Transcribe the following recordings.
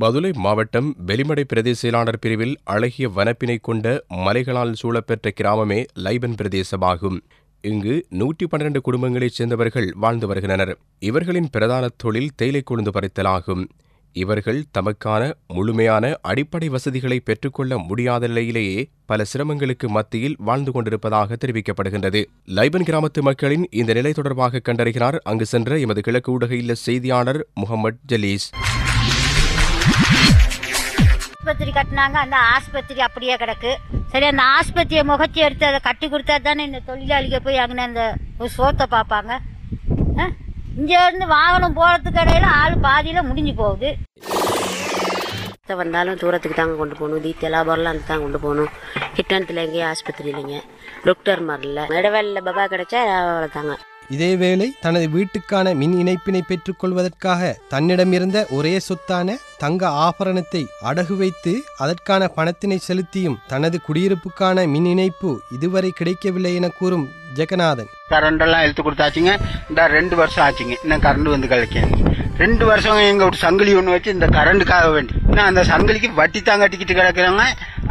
பதுளை மாவட்டம் வெலிமடை பிரதேச செயலாளர் பிரிவில் அழகிய வனப்பினை கொண்ட மலைகளால் சூழப்பெற்ற கிராமமே லைபன் பிரதேசமாகும். இங்கு நூற்றி பன்னிரண்டு குடும்பங்களைச் சேர்ந்தவர்கள் வாழ்ந்து வருகின்றனர். இவர்களின் பிரதான தொழில் தேயிலை கொழுந்து பறித்தலாகும் இவர்கள் தமக்கான முழுமையான அடிப்படை வசதிகளை பெற்றுக்கொள்ள முடியாத நிலையிலேயே பல சிரமங்களுக்கு மத்தியில் வாழ்ந்து கொண்டிருப்பதாக தெரிவிக்கப்படுகின்றது. லைபன் கிராமத்து மக்களின் இந்த நிலை தொடர்பாக கண்டறிகிறார். அங்கு சென்ற எமது கிழக்கு ஊடக இல்ல செய்தியாளர் முகமது ஜலீஸ். ஆஸ்பத்திரி கட்டினாங்க அந்த ஆஸ்பத்திரி அப்படியே கிடக்கு. சரி அந்த ஆஸ்பத்திரியை முகச்சி எடுத்து அதை கட்டி கொடுத்தா தானே இந்த தொழிலாளிக போய் அங்கே அந்த ஒரு சோத்தை பார்ப்பாங்க. இங்கே இருந்து வாகனம் போகிறதுக்கு இடையில ஆள் பாதியில் முடிஞ்சு போகுது. வந்தாலும் தூரத்துக்கு தாங்க கொண்டு போகணும். டீட்டெயிலாக வரலாம் அந்த தான் கொண்டு போகணும். கிட்டணத்தில் எங்கேயும் ஆஸ்பத்திரி இல்லைங்க. டாக்டர் மாதிரில இடவேலில் பபா அவ்வளோ தாங்க. இதேவேளை தனது வீட்டுக்கான மின் இணைப்பினை பெற்றுக்கொள்வதற்காக தன்னிடமிருந்த ஒரே சொத்தான தங்க ஆபரணத்தை அடகு வைத்து அதற்கான பணத்தினை செலுத்தியும் தனது குடியிருப்புக்கான மின் இணைப்பு இதுவரை கிடைக்கவில்லை என கூறும் ஜெகநாதன். கரண்ட் எல்லாம் எடுத்து கொடுத்தாச்சுங்க. இந்த ரெண்டு வருஷம் ஆச்சுங்க. இன்னும் கரண்ட் வந்து கிடைக்காது ரெண்டு வருஷம் எங்க ஒரு சங்கிலி ஒன்று வச்சு இந்த கரண்ட்டுக்காக வேண்டி. இன்னும் அந்த சங்கிலிக்கு வட்டி தான் கட்டிக்கிட்டு கிடக்குறாங்க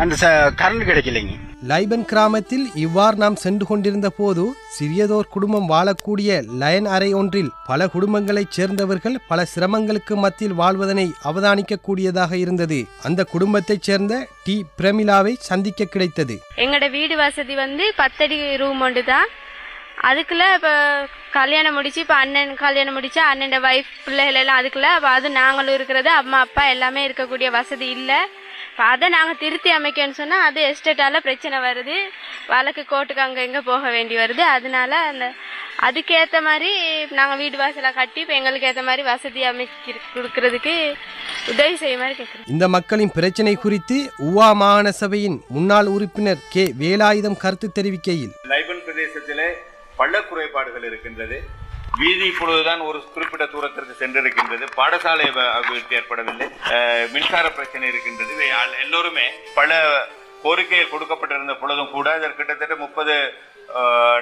அந்த கரண்ட் கிடைக்கலைங்க. லைபன் கிராமத்தில் இவ்வாறு நாம் சென்று கொண்டிருந்த போது சிறியதோர் குடும்பம் வாழக்கூடிய லயன் அறை ஒன்றில் பல குடும்பங்களைச் சேர்ந்தவர்கள் பல சிரமங்களுக்கு மத்தியில் வாழ்வதனை அவதானிக்கக்கூடியதாக இருந்தது. அந்த குடும்பத்தைச் சேர்ந்த டி. பிரமிளாவை சந்திக்க கிடைத்தது. எங்களோட வீடு வசதி வந்து பத்தடி ரூம் ஒன்று தான் அதுக்குள்ள இப்போ கல்யாணம் முடிச்சு இப்போ அண்ணன் கல்யாணம் முடிச்சு அண்ணன் ஒய்ஃப் பிள்ளைகள் எல்லாம் அதுக்குள்ள அப்போ அது நாங்களும் இருக்கிறது அம்மா அப்பா எல்லாமே இருக்கக்கூடிய வசதி இல்லை. இப்போ அதை நாங்கள் திருத்தி அமைக்கணும்னு சொன்னால் அது எஸ்டேட்டால் பிரச்சனை வருது. வழக்கு கோர்ட்டுக்கு அங்கே இங்கே போக வேண்டி வருது. அதனால அந்த அதுக்கேற்ற மாதிரி நாங்கள் வீடு வாசலை கட்டி இப்போ எங்களுக்கு ஏற்ற மாதிரி வசதி அமைக்க கொடுக்கறதுக்கு உதவி செய்ய மாதிரி கேட்குறோம் இந்த மக்களின் பிரச்சினை குறித்து உவா மாகாண சபையின் முன்னாள் உறுப்பினர் கே வேலாயுதம் கருத்து தெரிவிக்கையில். லைபன் பிரதேசத்திலே பள்ள குறைபாடுகள் இருக்கின்றது. வீதி இப்பொழுதுதான் ஒரு குறிப்பிட்ட தூரத்திற்கு சென்றிருக்கின்றது. பாடசாலை அபிவிருத்தி ஏற்படவில்லை. மின்சார பிரச்சனை இருக்கின்றது. இவை எல்லோருமே பல கோரிக்கைகள் கொடுக்கப்பட்டிருந்த பொழுதும் கூட இதற்கு கிட்டத்தட்ட முப்பது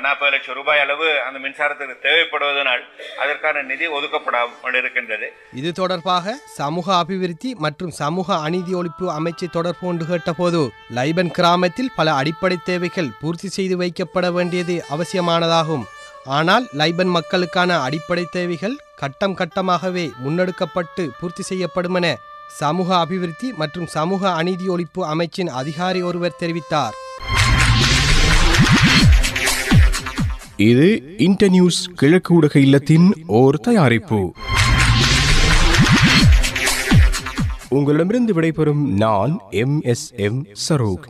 நாற்பது லட்சம் ரூபாய் அளவு அந்த மின்சாரத்திற்கு தேவைப்படுவதனால் அதற்கான நிதி ஒதுக்கப்படாமல் இருக்கின்றது. இது தொடர்பாக சமூக அபிவிருத்தி மற்றும் சமூக அநீதி ஒழிப்பு அமைச்சு தொடர்பு கொண்டு கேட்டபோது லைபன் கிராமத்தில் பல அடிப்படை தேவைகள் பூர்த்தி செய்து வைக்கப்பட வேண்டியது அவசியமானதாகும். ஆனால் லைபன் மக்களுக்கான அடிப்படை தேவைகள் கட்டம் கட்டமாகவே முன்னெடுக்கப்பட்டு பூர்த்தி செய்யப்படுமென சமூக அபிவிருத்தி மற்றும் சமூக அநீதி ஒழிப்பு அமைச்சின் அதிகாரி ஒருவர் தெரிவித்தார். இது இன்டர்நியூஸ் கிழக்கு ஊடக இல்லத்தின் ஓர் தயாரிப்பு. உங்களிடமிருந்து விடைபெறும் நான் எம் எஸ் எம் சரோக்.